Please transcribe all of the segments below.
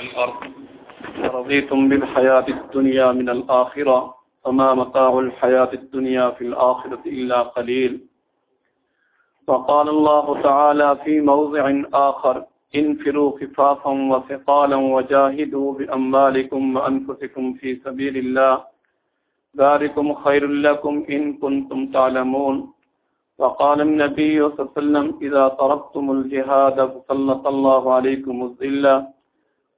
الأرض. رضيتم بالحياة الدنيا من الآخرة فما متاع الحياة الدنيا في الآخرة إلا قليل. وقال الله تعالى في موضع آخر انفروا خفافا وثقالا وجاهدوا بأموالكم وأنفسكم في سبيل الله. ذلكم خير لكم إن كنتم تعلمون. وقال النبي صلى الله عليه وسلم إذا تركتم الجهاد فسلط الله عليكم الظلة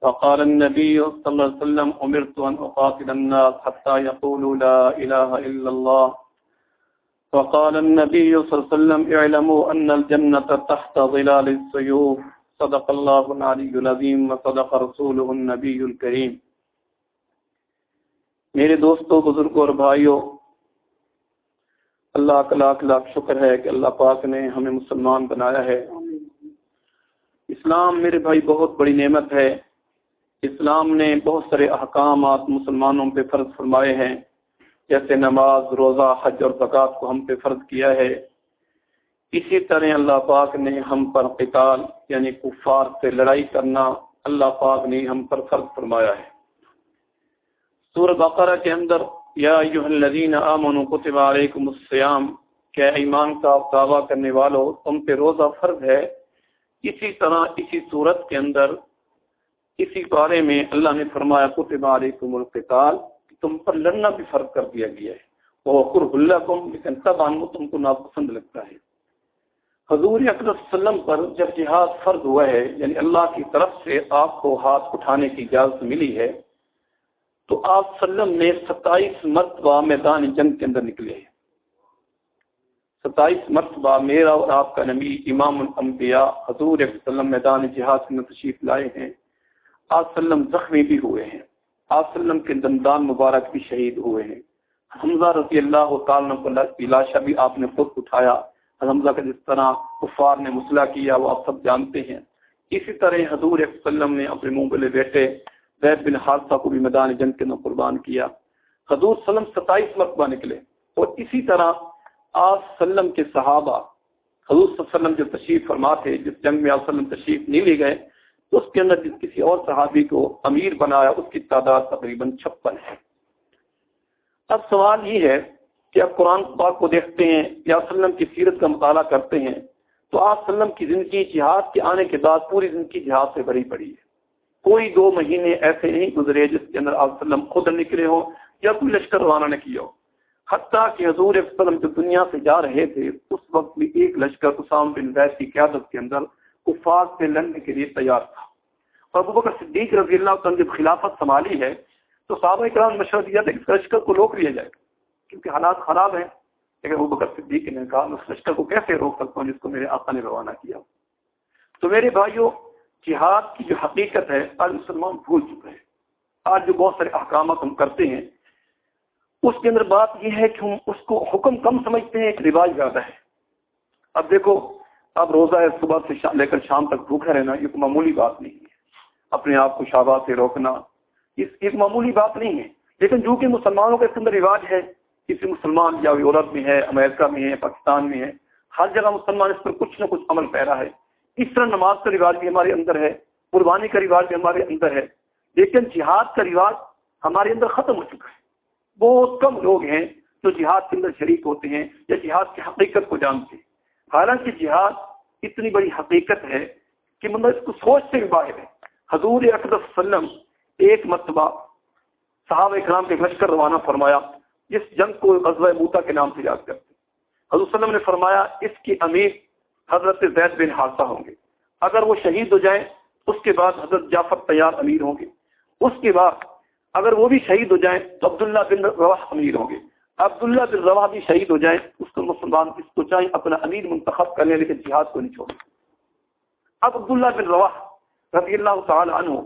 وقال النبي صلى الله عليه وسلم أمرت أن أقاتل الناس حتى يقولوا لا إله إلا الله. وقال النبي صلى الله عليه وسلم اعلموا أن الجنة تحت ظلال السيوف. صدق الله العلي العظيم وصدق رسوله النبي الكريم. میرے دوستوں بزرگوں اور بھائیوں اللہ کا لاکھ لاکھ شکر ہے کہ اللہ پاک نے ہمیں مسلمان بنایا ہے۔ اسلام میرے بھائی بہت بڑی نعمت ہے۔ اسلام نے بہت سارے احکامات مسلمانوں پہ فرض فرمائے ہیں، جیسے نماز، روزہ، حج اور زکوٰۃ کو ہم پہ فرض کیا ہے۔ اسی طرح اللہ پاک نے ہم پر قتال یعنی کفار سے لڑائی کرنا اللہ پاک نے ہم پر فرض فرمایا ہے۔ سورہ بقرہ کے اندر، یا الذین آمنوا کتب علیکم الصیام، کہ ایمان کا دعویٰ کرنے والوں تم پہ روزہ فرض ہے۔ اسی طرح اسی صورت کے اندر اسی بارے میں اللہ نے فرمایا، کتب علیکم القتال تم پر لڑنا بھی فرض کر دیا گیا ہے۔ وہ قرب اللہ لیکن تب آنگو تم کو ناپسند لگتا ہے۔ حضور اکر وسلم پر جب جہاد فرض ہوا ہے یعنی اللہ کی طرف سے آپ کو ہاتھ اٹھانے کی اجازت ملی ہے، تو آپ سلم نے ستائیس مرتبہ میدان جنگ کے اندر نکلے ہیں۔ ستائیس مرتبہ میرا اور آپ کا نبی امام الانبیاء حضور وسلم میدان جہاد میں تشریف لائے ہیں۔ آپ سلم زخمی بھی ہوئے ہیں۔ آپ سلم کے دندان مبارک بھی شہید ہوئے ہیں۔ حمزہ رضی اللہ تعالیٰ کو لاشا بھی آپ نے خود اٹھایا۔ حمزہ کا جس طرح کفار نے مسئلہ کیا وہ آپ سب جانتے ہیں۔ اسی طرح حضور وسلم نے اپنے منہ بلے بیٹے زید بن حادثہ کو بھی میدان جنگ کے اندر قربان کیا۔ حضور سلم ستائیس مرتبہ نکلے۔ اور اسی طرح آپ سلم کے صحابہ، حضور صلی اللہ علیہ وسلم جو تشریف فرما تھے، جس جنگ میں آپ وسلم تشریف نہیں لے گئے اس کے اندر جس کسی اور صحابی کو امیر بنایا، اس کی تعداد تقریباً چھپن ہے۔ اب سوال یہ ہے کہ اب قرآن پاک کو دیکھتے ہیں یا وسلم کی سیرت کا مطالعہ کرتے ہیں، تو آپ وسلم کی زندگی جہاد کے آنے کے بعد پوری زندگی جہاد سے بھری پڑی ہے۔ کوئی دو مہینے ایسے نہیں گزرے جس کے اندر آپ وسلم خود نکلے ہو یا کوئی لشکر روانہ نے کیا ہو۔ حتیٰ کہ حضور وسلم جو دنیا سے جا رہے تھے، اس وقت بھی ایک لشکر اسام بن ویس کی قیادت کے اندر کفار سے لڑنے کے لیے تیار تھا۔ اور ابو بکر صدیق رضی اللہ عنہ جب خلافت سنبھالی ہے تو صحابہ کرام مشورہ دیا تھا کہ اس لشکر کو روک لیا جائے۔ کیونکہ حالات خراب ہیں۔ لیکن ابو بکر صدیق نے کہا اس لشکر کو کیسے روک سکتا ہوں جس کو میرے آقا نے روانہ کیا؟ تو میرے بھائیوں جہاد کی جو حقیقت ہے، آج مسلمان بھول چکے ہیں۔ آج جو بہت سارے احکامات ہم کرتے ہیں، اس کے اندر بات یہ ہے کہ ہم اس کو حکم کم سمجھتے ہیں، ایک رواج زیادہ ہے۔ اب دیکھو اب روزہ ہے صبح سے لے کر شام تک بھوکا رہنا، یہ کوئی معمولی بات نہیں ہے۔ اپنے آپ کو شابہ سے روکنا اس ایک معمولی بات نہیں ہے۔ لیکن جو کہ مسلمانوں کا اس کے اندر رواج ہے، کسی مسلمان یا یورپ میں ہے، امریکہ میں ہے، پاکستان میں ہے، ہر جگہ مسلمان اس پر کچھ نہ کچھ عمل پیرا ہے۔ اس طرح نماز کا رواج بھی ہمارے اندر ہے، قربانی کا رواج بھی ہمارے اندر ہے۔ لیکن جہاد کا رواج ہمارے اندر ختم ہو چکا ہے۔ بہت کم لوگ ہیں جو جہاد کے اندر شریک ہوتے ہیں یا جہاد کی حقیقت کو جانتے ہیں۔ حالانکہ جہاد اتنی بڑی حقیقت ہے کہ مطلب اس کو سوچ سے بھی باہر ہے۔ حضور اکبر وسلم ایک مرتبہ صحابہ اکرام کے لشکر روانہ فرمایا، جس جنگ کو غزوہ موتا کے نام سے یاد کرتے حضور وسلم نے فرمایا، اس کی امیر حضرت زید بن حادثہ ہوں گے۔ اگر وہ شہید ہو جائیں، اس کے بعد حضرت جعفر تیار امیر ہوں گے۔ اس کے بعد اگر وہ بھی شہید ہو جائیں، تو عبداللہ بن رواح امیر ہوں گے۔ عبداللہ بن روا بھی شہید ہو جائیں، اس کو مسلمان اس کو چاہیں، اپنا امیر منتخب کرنے لیکن جہاد کو نہیں چھوڑیں۔ اب عبداللہ بن روا رضی اللہ تعالی عنہ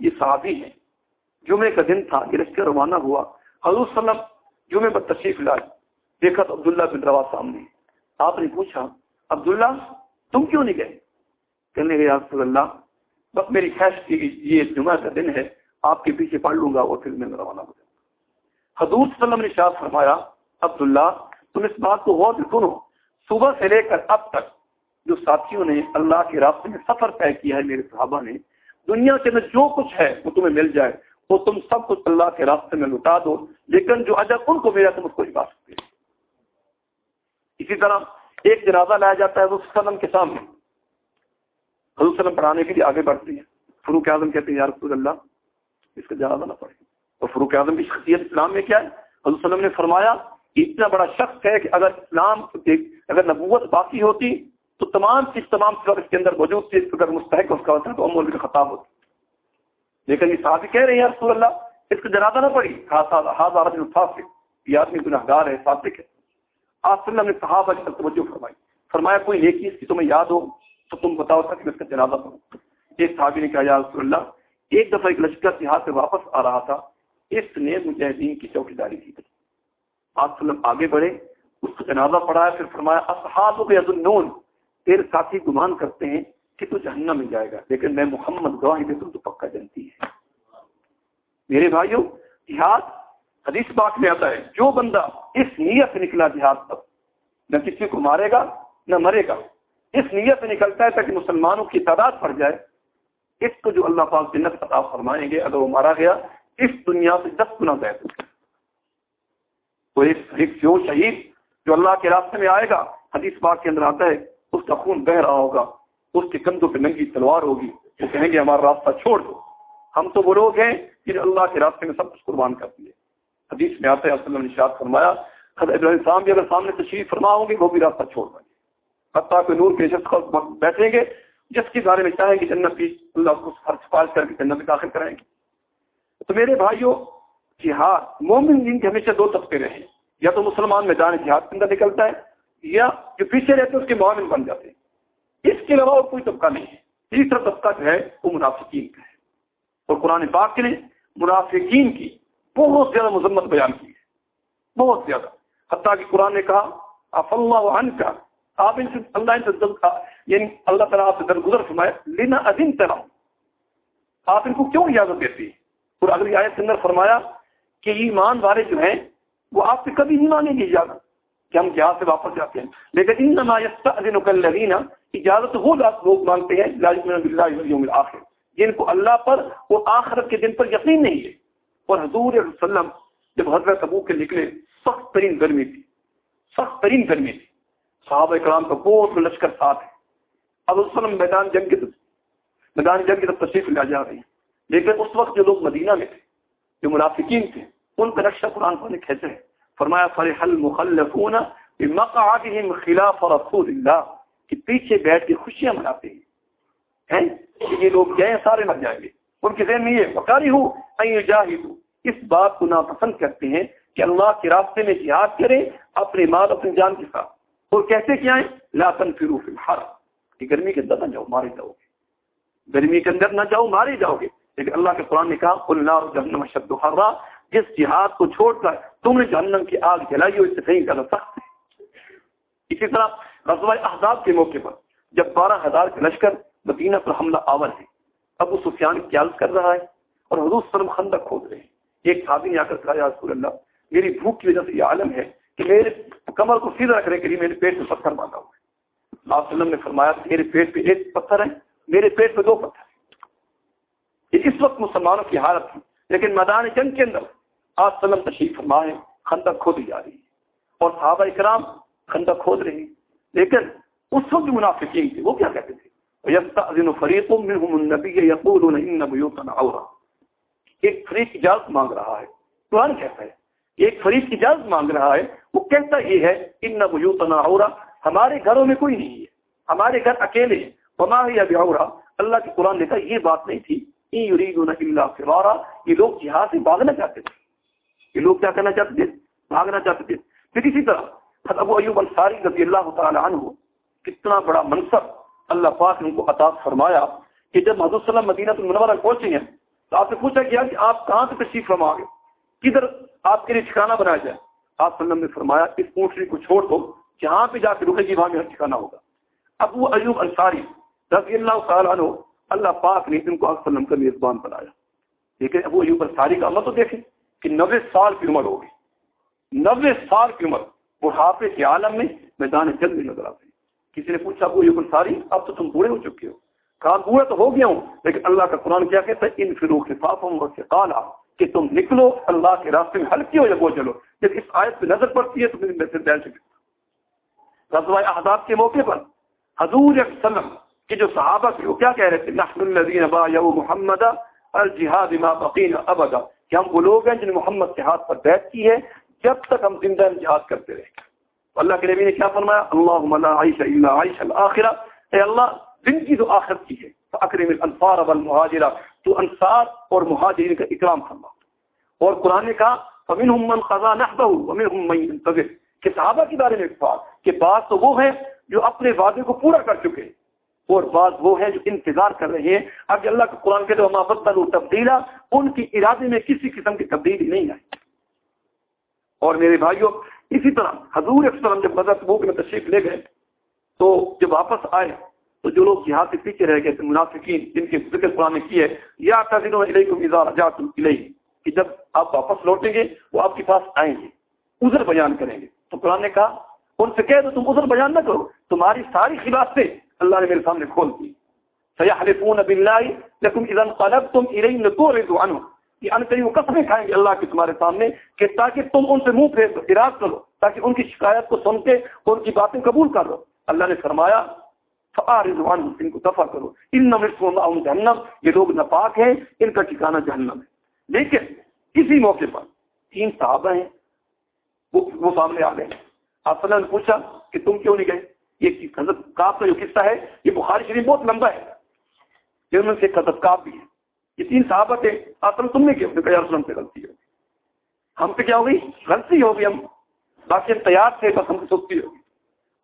یہ صحابی ہیں۔ جمعے کا دن تھا، یہ لشکر روانہ ہوا۔ حضور وسلم جمعے پر تشریف لائے۔ دیکھا تو عبداللہ بن روا سامنے۔ آپ نے پوچھا، عبداللہ، تم کیوں نہیں گئے؟ کہنے گئے رسول اللہ، بس میری خیش کی یہ جمعہ کا دن ہے، آپ کے پیچھے پڑھ لوں گا اور پھر میں روانہ ہو جاؤں۔ حضور صلی اللہ علیہ وسلم نے شاہ فرمایا، عبداللہ، تم اس بات کو غور سنو۔ صبح سے لے کر اب تک جو ساتھیوں نے اللہ کے راستے میں سفر طے کیا ہے، میرے صحابہ نے، دنیا کے اندر جو کچھ ہے وہ تمہیں مل جائے، وہ تم سب کچھ اللہ کے راستے میں لٹا دو۔ لیکن جو اجر ان کو ملا تم اس کو لٹا سکتے اسی طرح ایک جنازہ لایا جاتا ہے وسلم کے سامنے۔ حضور وسلم پڑھانے کے لیے آگے بڑھتی ہے فروخ اعظم کہتے ہیں، یا رسول اللہ، اس کا جنازہ نہ پڑے اور فروخ اعظم کی شخصیت اسلام میں کیا ہے؟ حضور وسلم نے فرمایا اتنا بڑا شخص ہے کہ اگر اسلام اگر نبوت باقی ہوتی تو تمام چیز تمام سب اس کے اندر موجود تھی اگر مستحق اس کا ہوتا تو امول کا خطاب ہوتا لیکن یہ صحابی کہہ رہے ہیں رسول اللہ، اس کو جنازہ نہ پڑی۔ ہاں، ہاں، فاسق۔ یہ آدمی گناہ گار ہے صادق ہے۔ آپ صلی اللہ نے صحابہ کی توجہ فرمائی۔ فرمایا، کوئی نیکی اس کی تمہیں یاد ہو تو تم بتاؤ تھا کہ اس کا جنازہ پڑھو ایک صحابی نے کہا، یا رسول اللہ، ایک دفعہ ایک لشکر سے ہاتھ سے واپس آ رہا تھا۔ اس نے مجاہدین کی چوکی داری کی تھی۔ آپ وسلم آگے بڑھے، اس کو جنازہ پڑھایا، پھر فرمایا، اصحاب النون تیرے ساتھی گمان کرتے ہیں کہ تو جہنم میں جائے گا، لیکن میں محمد گواہی دے تم تو پکا جانتی ہے۔ میرے بھائیوں جہاد حدیث بات میں آتا ہے، جو بندہ اس نیت سے نکلا جہاد تب، نہ کسی کو مارے گا، نہ مرے گا۔ اس نیت سے نکلتا ہے تاکہ مسلمانوں کی تعداد پڑ جائے۔ اس کو جو اللہ پاک جنت عطا فرمائیں گے، اگر وہ مارا گیا اس دنیا سے دس گنا زیادہ تو ایک جو شہید جو اللہ کے راستے میں آئے گا، حدیث پاک کے اندر آتا ہے، اس کا خون بہ رہا ہوگا، اس کے کندھوں پہ ننگی تلوار ہوگی۔ وہ کہیں گے، ہمارا راستہ چھوڑ دو۔ ہم تو وہ لوگ ہیں جنہیں اللہ کے راستے میں سب کچھ قربان کر دیے حدیث میں آتا ہے وسلم نے شاد فرمایا، حضرت ابراہیم بھی اگر سامنے تشریف فرما ہوں گے، وہ بھی راستہ چھوڑ دیں گے۔ حتیٰ کہ نور کے شخص بیٹھیں گے، جس کے بارے میں چاہیں گے جنت کی، اللہ کو ہر سفارش کر کے جنت میں داخل کرائیں گے۔ تو میرے بھائیوں جہاد، مومن دین کے ہمیشہ دو طبقے رہے یا تو مسلمان میدان جہاد کے اندر نکلتا ہے، یا جو پیچھے رہتے ہیں، اس کے معاون بن جاتے ہیں۔ اس کے علاوہ اور کوئی طبقہ نہیں ہے۔ تیسرا طبقہ جو ہے، وہ منافقین کا ہے۔ اور قرآن پاک نے منافقین کی بہت زیادہ مذمت بیان کی ہے۔ بہت زیادہ۔ حتیٰ کہ قرآن نے کہا اف اللہ عنہ کا آپ ان سے، اللہ ان سے یعنی اللہ تعالیٰ آپ سے درگزر فرمائے لینا عظیم طرح آپ ان کو کیوں اجازت دیتی ہے اور اگلی آیت کے اندر فرمایا کہ ایمان والے جو ہیں، وہ آپ سے کبھی نہیں مانیں گے اجازت، کہ ہم جہاز سے واپس جاتے ہیں۔ لیکن ان اجازت وہ لوگ مانگتے ہیں آخر جن کو اللہ پر وہ آخرت کے دن پر یقین نہیں ہے۔ اور حضور وسلم جب حضرت ابو کے نکلے، سخت ترین گرمی تھی۔ سخت ترین گرمی تھی۔ صحابہ کرام کا بہت لشکر ساتھ ہے۔ اب وسلم میدان جنگ کی میدان جنگ کی طرف تشریف لے جا رہی ہیں۔ لیکن اس وقت جو لوگ مدینہ میں تھے، جو منافقین تھے، ان کا نقشہ قرآن کو کھینچے ہیں فرمایا، فرح المخلفون بمقعدهم خلاف رسول اللہ کہ پیچھے بیٹھ کے خوشیاں مناتے ہیں۔ کہ یہ لوگ گئے سارے مر جائیں گے۔ ان کے ذہن میں یہ بکاری ہو جاہد اس بات کو ناپسند کرتے ہیں کہ اللہ کے راستے میں جہاد کریں اپنے مال، اپنی جان کے ساتھ۔ اور کیسے کیا ہے لا تنفروا فی الحر کہ گرمی کے اندر نہ جاؤ، مارے جاؤ گے۔ گرمی کے اندر نہ جاؤ، مارے جاؤ گے۔ لیکن اللہ کے قرآن نے کہا اللہ جہنم شد حرا، جس جہاد کو چھوڑ کر تم نے جہنم کی آگ جلائی ہو اس سے کہیں زیادہ سخت ہے۔ اسی طرح رضوع احزاب کے موقع پر جب بارہ ہزار کے لشکر مدینہ پر حملہ آور ہے اب وہ سفیان کیال کر رہا ہے اور حضور سلم خندق کھود رہے ہیں۔ ایک صحابی نے آ کر کہا، یا رسول اللہ، میری بھوک کی وجہ سے یہ عالم ہے کہ میرے کمر کو سیدھا رکھنے کے لیے میرے پیٹ میں پتھر باندھا ہوا ہے۔ آپ وسلم نے فرمایا، میرے پیٹ پہ ایک پتھر ہے، میرے پیٹ پہ دو پتھر۔ یہ اس وقت مسلمانوں کی حالت ہے لیکن میدان جنگ کے اندر آج سلم تشریف فرمائے، خندق کھودی جا رہی۔ ہے اور صحابہ اکرام خندق کھود رہے۔ ہیں لیکن اس وقت منافقین تھے، وہ کیا کہتے تھے؟ فریق ایک فریق اجازت مانگ رہا ہے۔ قرآن کہتا ہے، ایک فریق اجازت مانگ رہا ہے، وہ کہتا یہ ہے ان بیوتنا عورا ہمارے گھروں میں کوئی نہیں ہے۔ ہمارے گھر اکیلے ہیں۔ وما ہی ابھی اللہ کے قرآن نے کہا، یہ بات نہیں تھی۔ فرارا یہ لوگ جہاز سے بھاگنا چاہتے تھے۔ یہ لوگ کیا کرنا چاہتے تھے؟ بھاگنا چاہتے تھے۔ پھر اسی طرح ابو ایوب انصاری رضی اللہ تعالی عنہ کتنا بڑا منصب اللہ پاک نے ان کو عطا فرمایا کہ جب محدود صلی اللہ مدینہ المنورہ پہنچے ہیں تو آپ سے پوچھا گیا کہ آپ کہاں سے تشریف فرما گے کدھر آپ کے لیے ٹھکانا بنایا جائے؟ آپ وسلم نے فرمایا، اس اونٹری کو چھوڑ دو، جہاں پہ جا کے رکے گی وہاں میرا ٹھکانا ہوگا۔ ابو ایوب انصاری رضی اللہ تعالیٰ عنہ اللہ پاک نے ان کو وسلم کا میزبان بنایا۔ لیکن ابو ایوب انصاری کا اللہ تو دیکھیں کہ نوے سال کی عمر ہوگی۔ نوے سال کی عمر۔ بڑھاپے کے عالم میں میدان جنگ میں نظر آتے کسی نے پوچھا، ابو ایوب انصاری، اب تو تم بوڑھے ہو چکے ہو۔ کام پورا تو ہو گیا ہوں، لیکن اللہ کا قرآن کیا کہتا ہے؟ ان فروخ کالا کہ تم نکلو، اللہ کے راستے میں ہلکی ہو یا وہ چلو۔ جب اس آیت پہ نظر پڑتی ہے تو میں سے بیان رضوائے احداب کے موقع پر حضور وسلم کے جو صحابہ تھے وہ کیا کہہ رہے تھے؟ نحن الذین بایعوا محمد الجہاد ما بقینا ابدا۔ کہ ہم وہ لوگ ہیں جن محمد کے ہاتھ پر بیعت کی ہے جب تک ہم زندہ جہاد کرتے رہے اللہ کے نبی نے کیا فرمایا؟ اللہم لا عیش الا عیش الاخرہ۔ اے اللہ زندگی تو آخرت کی ہے، فاکرم الانصار والمہاجرہ۔ تو انصار اور مہاجرین کا اکرام فرما۔ اور قرآن نے کہا فمنہم من قضا نحبہ ومنہم من ينتظر۔ کہ صحابہ کے بارے میں بات کہ بعض تو وہ ہیں جو اپنے وعدے کو پورا کر چکے ہیں۔ اور بعض وہ ہیں جو انتظار کر رہے ہیں۔ اب اللہ کا قرآن کے جو محبت تبدیلا ان کی ارادے میں کسی قسم کی تبدیلی نہیں آئی۔ اور میرے بھائیوں، اسی طرح حضور اکثر جب مدد بک میں تشریف لے گئے، تو جب واپس آئے، تو جو لوگ یہاں سے پیچھے رہ گئے تھے، منافقین، جن کے ذکر قرآن نے کی ہے، یا کہ جب آپ واپس لوٹیں گے، وہ آپ کے پاس آئیں گے ازر بیان کریں گے۔ تو قرآن نے کہا، ان سے کہہ دو تم ازر بیان نہ کرو، تمہاری ساری خلاف سے اللہ نے میرے سامنے کھول دی۔ سیاحلفون باللہ لکم اذا انقلبتم الیہم لتورضوا عنہ کہ ان کہیں وہ قسمیں کھائیں گے اللہ کے تمہارے سامنے کہ تاکہ تم ان سے منہ پھیر دو اراد کرو تاکہ ان کی شکایت کو سن کے ان کی باتیں قبول کر لو۔ اللہ نے فرمایا فارضوا عنہ ان کو دفع کرو۔ ان نمرسوا معهم جہنم یہ لوگ ناپاک ہیں، ان کا ٹھکانہ جہنم ہے۔ لیکن اسی موقع پر تین صحابہ ہیں، وہ سامنے آ گئے۔ آپ نے پوچھا کہ تم کیوں نہیں گئے؟ یہ حضرت کاف کا جو قصہ ہے، یہ بخاری شریف بہت لمبا ہے۔ جن میں سے حضرت کاف بھی ہے۔ یہ تین صحابت ہے آسلم تم نے کیا؟ رسلم سے غلطی ہوگی ہم سے کیا ہوگی؟ غلطی ہوگی۔ ہم باقی ہم تیار تھے، بس ہم سے سوچتی ہوگی۔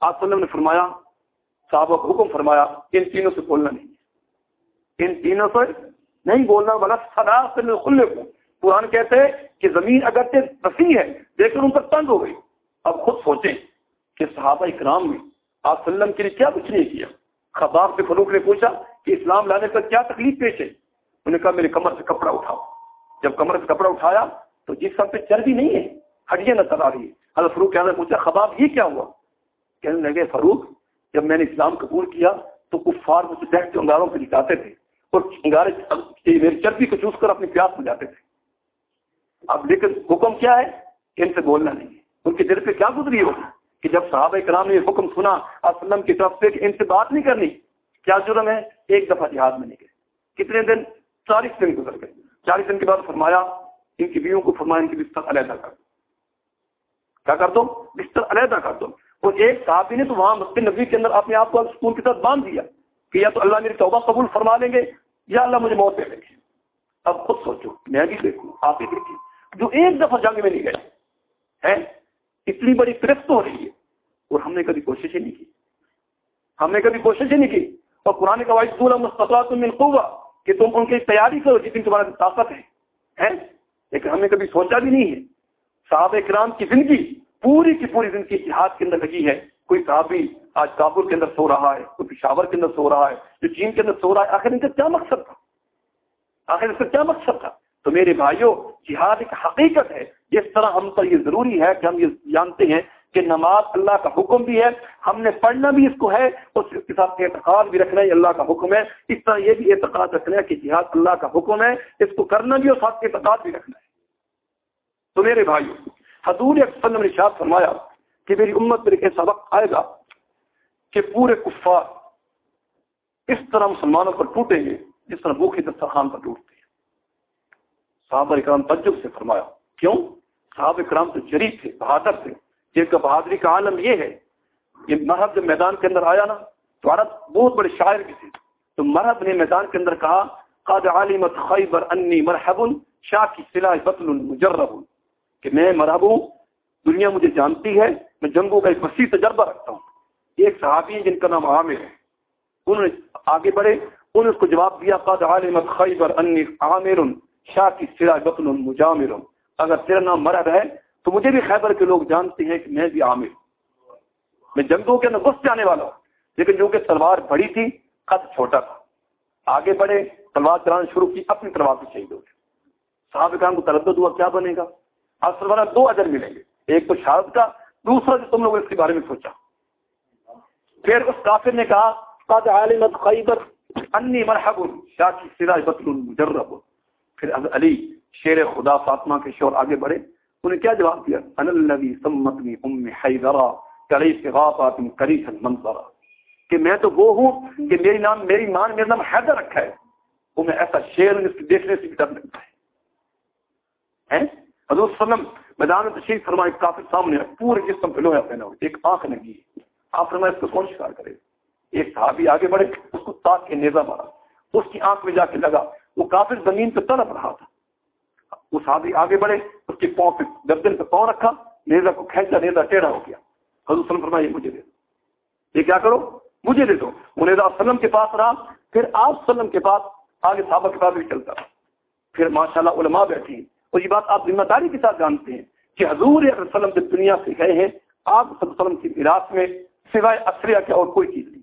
آپ نے فرمایا، صحابہ کو حکم فرمایا، ان تینوں سے بولنا نہیں۔ ان تینوں سے نہیں بولنا والا سدا سے کھلے کو قرآن کہتے ہیں کہ زمین اگر وسیع ہے، لیکن ان پر تنگ ہو گئی۔ اب خود سوچیں کہ صحابہ اکرام میں آپ وسلم کے لیے کیا کچھ نہیں کیا؟ خباب سے فروخ نے پوچھا کہ اسلام لانے پر کیا تکلیف پیش ہے؟ انہوں نے کہا، میرے کمر سے کپڑا اٹھاؤ۔ جب کمر سے کپڑا اٹھایا تو جس سب پہ چربی نہیں ہے، ہڈیاں نظر آ رہی ہے حضرت فروخ نے پوچھا، خباب یہ کیا ہوا؟ کہنے لگے فروخ جب میں نے اسلام قبول کیا تو کفار مجھے بیٹھ کے انگاروں پہ لکھاتے تھے اور انگارے میری چربی کو چوس کر اپنی پیاس میں جاتے تھے۔ اب لیکن حکم کیا ہے؟ کہ ان سے بولنا نہیں ہے۔ ان کے دل پہ کیا گزری ہوگی؟ کہ جب صحابہ کرام نے یہ حکم سنا اسلم کی طرف سے کہ ان سے بات نہیں کرنی، کیا جرم ہے؟ ایک دفعہ جہاد میں نہیں گئے۔ کتنے دن؟ چالیس دن گزر گئے۔ چالیس دن کے بعد فرمایا، ان کی بیووں کو فرمایا، ان کی بستر علیحدہ کر دو۔ کیا کر دو؟ بستر علیحدہ کر دو۔ اور ایک صحابی نے تو وہاں مسجد نبی کے اندر اپنے آپ کو سکون کے ساتھ باندھ دیا کہ یا تو اللہ میری توبہ قبول فرما لیں گے یا اللہ مجھے موت دے دیں گے۔ اب خود سوچو، میں بھی دیکھوں، آپ ہی دیکھیں۔ جو ایک دفعہ جنگ میں نہیں گئے اتنی بڑی کرفت ہو رہی ہے اور ہم نے کبھی کوشش ہی نہیں کی۔ ہم نے کبھی کوشش ہی نہیں کی۔ اور قرآن کا واحد مستقبات کہ تم ان کی تیاری کرو جتنی تمہارا طاقت ہے۔ لیکن ہم نے کبھی سوچا بھی نہیں ہے۔ صحابہ کرام کی زندگی پوری کی پوری زندگی جہاد کے اندر لگی ہے۔ کوئی صحابی آج کابل کے اندر سو رہا ہے، کوئی پشاور کے اندر سو رہا ہے جو چین کے اندر سو رہا ہے۔ آخر ان کا کیا مقصد تھا؟ آخر اس کا کیا مقصد تھا؟ تو میرے بھائیوں جہاد ایک حقیقت ہے۔ جس طرح ہم پر یہ ضروری ہے کہ ہم یہ جانتے ہیں کہ نماز اللہ کا حکم بھی ہے، ہم نے پڑھنا بھی اس کو ہے اور اس کے ساتھ اعتقاد بھی رکھنا ہے اللہ کا حکم ہے۔ اس طرح یہ بھی اعتقاد رکھنا ہے کہ جہاد اللہ کا حکم ہے، اس کو کرنا بھی اور ساتھ اعتقاد بھی رکھنا ہے۔ تو میرے بھائی حضور نے شاد فرمایا کہ میری امت پر ایک سبق آئے گا کہ پورے کفار اس طرح مسلمانوں پر ٹوٹیں گے، جس طرح بھوکھی دسترخوان پر ٹوٹتے ہیں۔ صحابہ اکرام تجب سے فرمایا، کیوں؟ صحابہ اکرام تو جریف تھے، بہادر تھے۔ جن کا بہادری کا عالم یہ ہے کہ مرحب جب میدان کے اندر آیا نا، تو عرب بہت بڑے شاعر بھی تھے۔ تو مرحب نے میدان کے اندر کہا قاد عالمت خیبر انی مرحب شاہ کی سلاح بطل مجرب کہ میں مرحب ہوں، دنیا مجھے جانتی ہے، میں جنگوں کا ایک وسیع تجربہ رکھتا ہوں۔ ایک صحابی ہیں جن کا نام عامر ہے۔ انہوں نے آگے بڑھے، انہوں نے اس کو جواب دیا قاد عالمت خیبر انی عامر شاہ کی سلاح بطل مجامر اگر تیرا نام مرحب ہے، تو مجھے بھی خیبر کے لوگ جانتے ہیں کہ میں بھی عامر۔ میں جنگوں کے اندر گھس جانے والا ہوں، لیکن جو کہ تلوار بڑی تھی، قد چھوٹا تھا۔ آگے بڑھے، تلوار چلانا شروع کی، اپنی تلوار سے شہید ہو گئے۔ صاحب کام کو تردد ہوا، کیا بنے گا؟ آپ سلوانا دو اجر ملیں گے۔ ایک تو شہادت کا، دوسرا جو تم لوگ اس کے بارے میں سوچا۔ پھر اس کافر نے کہا، قد عالمت خیبر انی مرحب شاکی سراج بطل مجرب۔ پھر علی شیر خدا فاطمہ کے شور آگے بڑھے۔ انہیں کیا جواب دیا؟ ان الذي سمتني ام حیدرا کلی صغافات کریح المنظرا کہ میں تو وہ ہوں کہ میری نام، میری ماں نے میرا نام حیدر رکھا ہے۔ وہ میں ایسا شیر دیکھنے سے بھی ڈر لگتا ہے۔ حضور وسلم میدان تشریف فرمائے کافی سامنے پورے جسم پہ لوہا پہنا ہو ایک آنکھ لگی۔ ہے آپ فرمائے، اس کو کون شکار کرے؟ ایک صحابی آگے بڑھے، اس کو تاک کے نیزہ مارا۔ اس کی آنکھ میں جا کے لگا۔ وہ کافی زمین پہ تڑپ رہا تھا۔ وہ صحابی آگے بڑھے، اس کے پاؤں پہ گردن پہ پاؤں رکھا، نیزہ کو کھینچا، نیزہ ٹیڑھا ہو گیا۔ حضور وسلم فرمائے مجھے دے دو۔ یہ کیا کرو؟ مجھے دے دو۔ وہ نیزہ وسلم کے پاس رہا، پھر آپ وسلم کے پاس آگے صحابہ کے پاس بھی چلتا۔ رہا پھر ماشاء اللہ علماء بیٹھی اور یہ بات آپ ذمہ داری کے ساتھ جانتے ہیں کہ حضور علیہ وسلم جب دنیا سے گئے ہیں، آپ صلی اللہ علیہ وسلم کی میراث میں سوائے اثریا کے اور کوئی چیز نہیں۔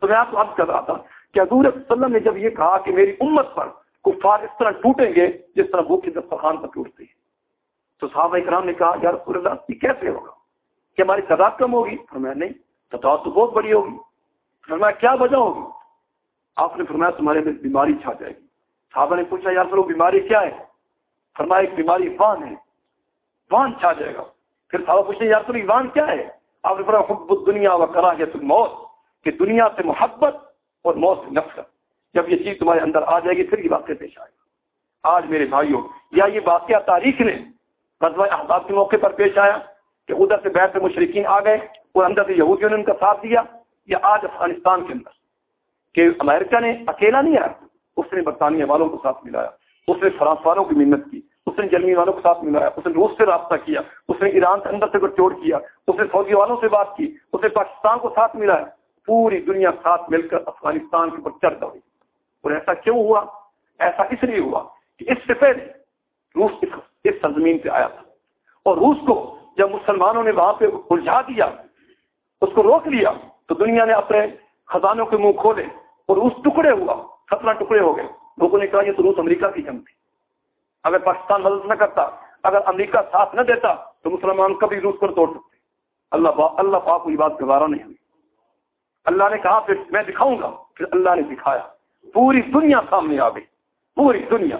تو میں آپ کو عرض کر رہا تھا کہ حضور وسلم نے جب یہ کہا کہ میری امت پر کفار اس طرح ٹوٹیں گے جس طرح بھوک دسترخوان پر ٹوٹتے ہیں۔ تو صحابہ اکرام نے کہا، یا رسول اللہ، یہ کیسے ہوگا؟ کہ ہماری تعداد کم ہوگی؟ فرمایا، نہیں، تعداد تو بہت بڑی ہوگی۔ فرمایا، کیا وجہ ہوگی؟ آپ نے فرمایا، تمہارے میں بیماری چھا جائے گی۔ صحابہ نے پوچھا، یار سر بیماری کیا ہے؟ فرمایا، ایک بیماری وان ہے۔ وان چھا جائے گا۔ پھر صحابہ پوچھے یار سر وان کیا ہے؟ آپ نے فرمایا، حب دنیا و کرا موت کہ دنیا سے محبت اور موت سے نفرت جب یہ چیز تمہارے اندر آ جائے گی، پھر یہ واقعہ پیش آئے گا۔ آج میرے بھائیوں، یا یہ واقعہ تاریخ نے قصبہ احباب کے موقع پر پیش آیا کہ ادھر سے بیت مشرقین آ گئے اور اندر سے یہودیوں نے ان کا ساتھ دیا، یا آج افغانستان کے اندر کہ امریکہ نے اکیلا نہیں آیا، اس نے برطانیہ والوں کو ساتھ ملایا، اس نے فرانس والوں کی محنت کی، اس نے جرمنی والوں کو ساتھ ملایا، اس نے روس سے رابطہ کیا، اس نے ایران کے اندر سے گٹجوڑ کیا، اس نے فوجی والوں سے بات کی، اس نے پاکستان کو ساتھ ملایا۔ پوری دنیا ساتھ مل کر افغانستان کے اوپر چرچا ہوئی اور ایسا کیوں ہوا؟ ایسا اس لیے ہوا کہ اس سے پہلے روس اس سرزمین پہ آیا تھا۔ اور روس کو جب مسلمانوں نے وہاں پہ الجھا دیا، اس کو روک لیا، تو دنیا نے اپنے خزانوں کے منہ کھولے اور روس ٹکڑے ہوا، سترہ ٹکڑے ہو گئے۔ لوگوں نے کہا، یہ تو روس امریکہ کی جنگ تھی۔ اگر پاکستان مدد نہ کرتا، اگر امریکہ ساتھ نہ دیتا، تو مسلمان کبھی روس پر توڑ سکتے۔ اللہ با اللہ پاک کو یہ بات گوارا نہیں ہوئی۔ اللہ نے کہا، پھر میں دکھاؤں گا۔ پھر اللہ نے دکھایا۔ پوری دنیا سامنے آ گئی۔ پوری دنیا۔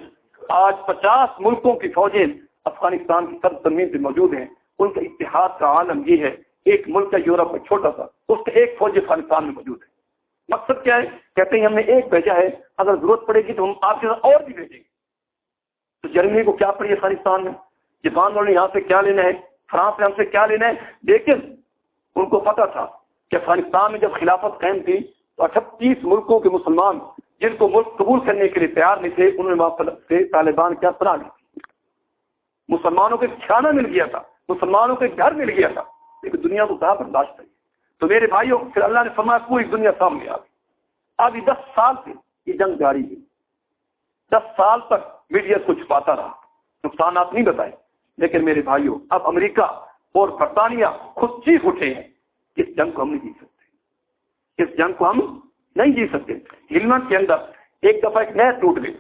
آج پچاس ملکوں کی فوجیں افغانستان کی سب زمین پہ موجود ہیں۔ ان کے اتحاد کا عالم یہ ہے، ایک ملک ہے یورپ میں چھوٹا سا۔ اس کے ایک فوج افغانستان میں موجود ہے۔ مقصد کیا ہے؟ کہتے ہیں، ہم نے ایک بھیجا ہے۔ اگر ضرورت پڑے گی تو ہم آپ کے ساتھ اور بھی بھیجیں گے۔ تو جرمنی کو کیا پڑی افغانستان میں؟ جاپان والوں نے یہاں سے کیا لینا ہے؟ فرانس نے ہم سے کیا لینا ہے؟ لیکن ان کو پتا تھا کہ افغانستان میں جب خلافت قائم تھی تو اٹھتیس ملکوں کے مسلمان جن کو ملک قبول کرنے کے لیے تیار نہیں تھے، انہوں نے وہاں سے طالبان کیا سنا لی۔ مسلمانوں کو کھانا مل گیا تھا، مسلمانوں کو گھر مل گیا تھا، لیکن دنیا کو کہاں برداشت ہے تو میرے بھائیوں، پھر اللہ نے فرمایا، پوری دنیا سامنے آ گئی۔ ابھی دس سال سے یہ جنگ جاری ہے۔ دس سال تک میڈیا کو چھپاتا رہا۔ نقصانات نہیں بتائے۔ لیکن میرے بھائیوں، اب امریکہ اور برطانیہ خود چیخ اٹھے ہیں۔ اس جنگ کو ہم نہیں جی سکتے۔ اس جنگ کو ہم نہیں جی سکتے۔ ہلمٹ کے اندر ایک دفعہ ایک نہر ٹوٹ گئی۔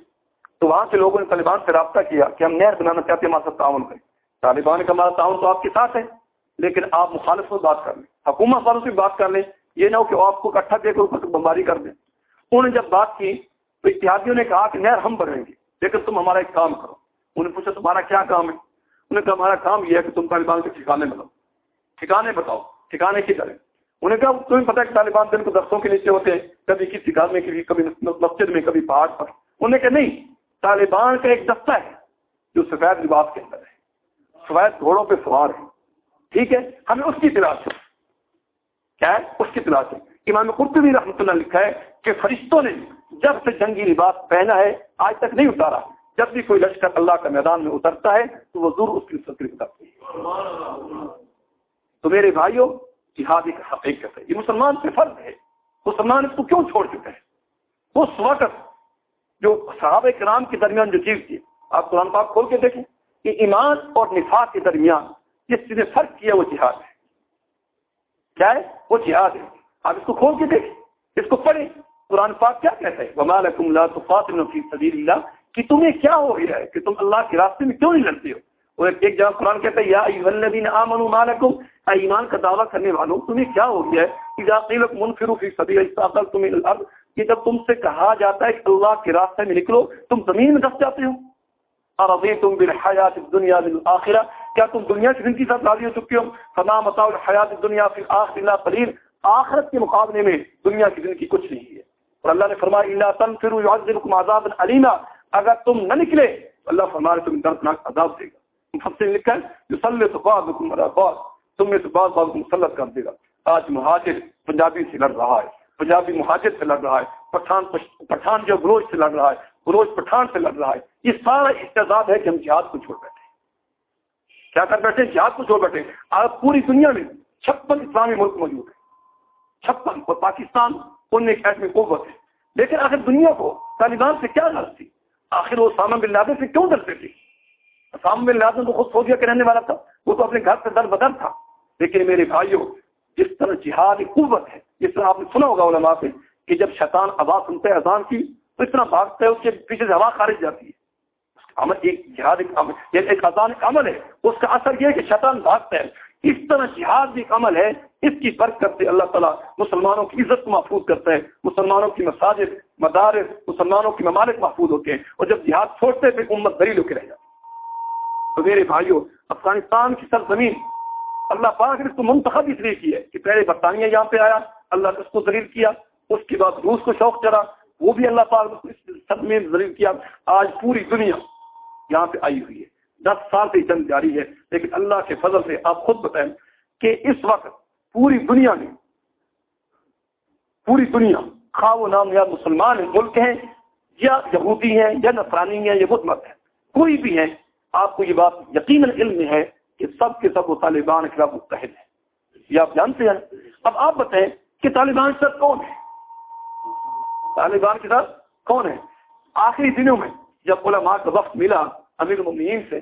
تو وہاں سے لوگوں نے طالبان سے رابطہ کیا کہ ہم نہر بنانا چاہتے ہیں، ہمارے ساتھ تعاون کریں۔ طالبان کا ہمارا تعاون تو آپ کے ساتھ ہے، لیکن آپ مخالف سے بات کر لیں۔ حکومت والوں سے بات کر لیں۔ یہ نہ ہو کہ آپ کو اکٹھا دے کر اوپر بمباری کر دیں۔ انہوں نے جب بات کی تو اتحادیوں نے کہا کہ نہر ہم بڑھیں گے، لیکن تم ہمارا ایک کام کرو۔ انہوں نے پوچھا، تمہارا کیا کام ہے؟ انہوں نے کہا، ہمارا کام یہ ہے کہ تم طالبان کے ٹھکانے بتاؤ۔ ٹھکانے بتاؤ۔ ٹھکانے کی کریں انہیں کہا، تمہیں پتا کہ طالبان دن کو درختوں کے نیچے ہوتے ہیں، کبھی کسی گھر میں کبھی کبھی مسجد میں، کبھی پہاڑ پر۔ انہوں نے کہا، نہیں، طالبان کا ایک دستہ ہے جو سفید لباس کے اندر ہے۔ سفید گھوڑوں پہ سوار ہے۔ ٹھیک ہے، ہمیں اس کی تلاش ہے کیا ہے؟ اس کی تلاش ہے امام قرطبی رحمۃ اللہ لکھا ہے کہ فرشتوں نے جب سے جنگی لباس پہنا ہے، آج تک نہیں اتارا۔ جب بھی کوئی لشکر اللہ کا میدان میں اترتا ہے، تو وہ ضرور اس کی سکری اترتی ہے۔ تو میرے بھائیوں جہاد ایک حقیقت ہے۔ یہ مسلمان پہ فرض ہے۔ مسلمان اس کو کیوں چھوڑ چکے ہیں؟ اس وقت جو صحابہ کرام کے درمیان جو چیز تھی، آپ قرآن پاک کھول کے دیکھیں کہ ایمان اور نفاق کے درمیان جس چیز نے فرق کیا وہ جہاد ہے۔ کیا ہے؟ وہ جہاد ہے۔ آپ اس کو کھول کے دیکھیں۔ اس کو پڑھیں۔ قرآن پاک کیا کہتا ہے؟ وما لکم لا تقاتلوا فی سبیل اللہ کہ تمہیں کیا ہو گیا ہے؟ کہ تم اللہ کے راستے میں کیوں نہیں لڑتے ہو؟ اور ایک جگہ قرآن کہتا ہے، یا الذین آمنوا ما لکم. ایمان کا دعویٰ کرنے والوں، تمہیں کیا ہو گیا ہے؟ اذا قیل منفروا فی سبیل استاقلتم من الارض. کہ جب تم سے کہا جاتا ہے کہ اللہ کے راستے میں نکلو، تم زمین میں دس جاتے ہو۔ اور تم بالحیات دنیا بالآخرہ کیا تم دنیا کی زندگی ساتھ راضی ہو چکے ہو؟ فنا متا الحیات دنیا فی الآخر قلیل آخرت کے مقابلے میں دنیا کی زندگی کچھ نہیں ہے۔ اور اللہ نے فرمایا اللہ تن پھر يعذبكم عذاب علیما اگر تم نہ نکلے اللہ فرمائے تم دردناک عذاب دے گا۔ مفسر نے لکھا ہے یصلی بعضکم علی بعض تم میں سے بعض بعض مسلط کر دے گا۔ آج مہاجر پنجابی سے لڑ رہا ہے، پنجابی مہاجر سے لڑ رہا ہے، پٹھان پٹھان جو بلوچ سے لڑ رہا ہے بلوچ پٹھان سے لڑ رہا ہے، یہ سارا اقتضاد ہے کہ ہم جہاد کو چھوڑ بیٹھے۔ کیا کر بیٹھے؟ جہاد کو چھوڑ بیٹھے۔ آج پوری دنیا میں چھپن اسلامی ملک موجود ہے۔ چھپن اور پاکستان ان میں ایک ایٹمی قوت ہے۔ لیکن آخر دنیا کو طالبان سے کیا غرض تھی آخر وہ ساما بن لادن سے کیوں ڈرتے تھے؟ ساما بن لادن تو خود فوجیا کے رہنے والا تھا، وہ تو اپنے گھر سے در بدر تھا۔ لیکن میرے بھائیوں جس طرح جہاد قوت ہے، جس طرح آپ نے سنا ہوگا علماء سے کہ جب شیطان آواز سنتے، اذان کی، تو اتنا بھاگتا ہے، اس کے پیچھے سے ہوا خارج جاتی ہے۔ عمل ایک جہاد ایک عمل یعنی ایک اذان ایک عمل ہے۔ اس کا اثر یہ ہے کہ شیطان بھاگتا ہے۔ اس طرح جہاد بھی ایک عمل ہے، اس کی برکت سے اللہ تعالیٰ مسلمانوں کی عزت کو محفوظ کرتا ہے۔ مسلمانوں کی مساجد، مدارس، مسلمانوں کی ممالک محفوظ ہوتے ہیں۔ اور جب جہاد چھوڑتے پھر امت دری لو کے رہ جاتی ہے۔ تو میرے بھائیوں افغانستان کی سرزمین، اللہ پاک نے اس کو منتخب اس لیے کی ہے کہ پہلے برطانیہ یہاں پہ آیا، اللہ نے اس کو ذلیل کیا، اس کے بعد روس کو شوق چڑھا، وہ بھی اللہ پاک سب میں ذلیل کیا، آج پوری دنیا یہاں پہ آئی ہوئی ہے۔ دس سال سے جنگ جاری ہے، لیکن اللہ کے فضل سے آپ خود بتائیں کہ اس وقت پوری دنیا میں، پوری دنیا خواہ نام یا مسلمان ملک ہیں یا یہودی ہیں، یا نفرانی ہیں، یا بدھ مت ہے، کوئی بھی ہے آپ کو یہ بات یقیناً علم ہے کہ سب کے سب وہ طالبان کے خلاف متحد ہیں۔ یہ آپ جانتے ہیں۔ اب آپ بتائیں کہ طالبان کے ساتھ کون ہے؟ طالبان کے ساتھ کون ہے؟ آخری دنوں میں جب علماء کا وقت ملا امیر المین سے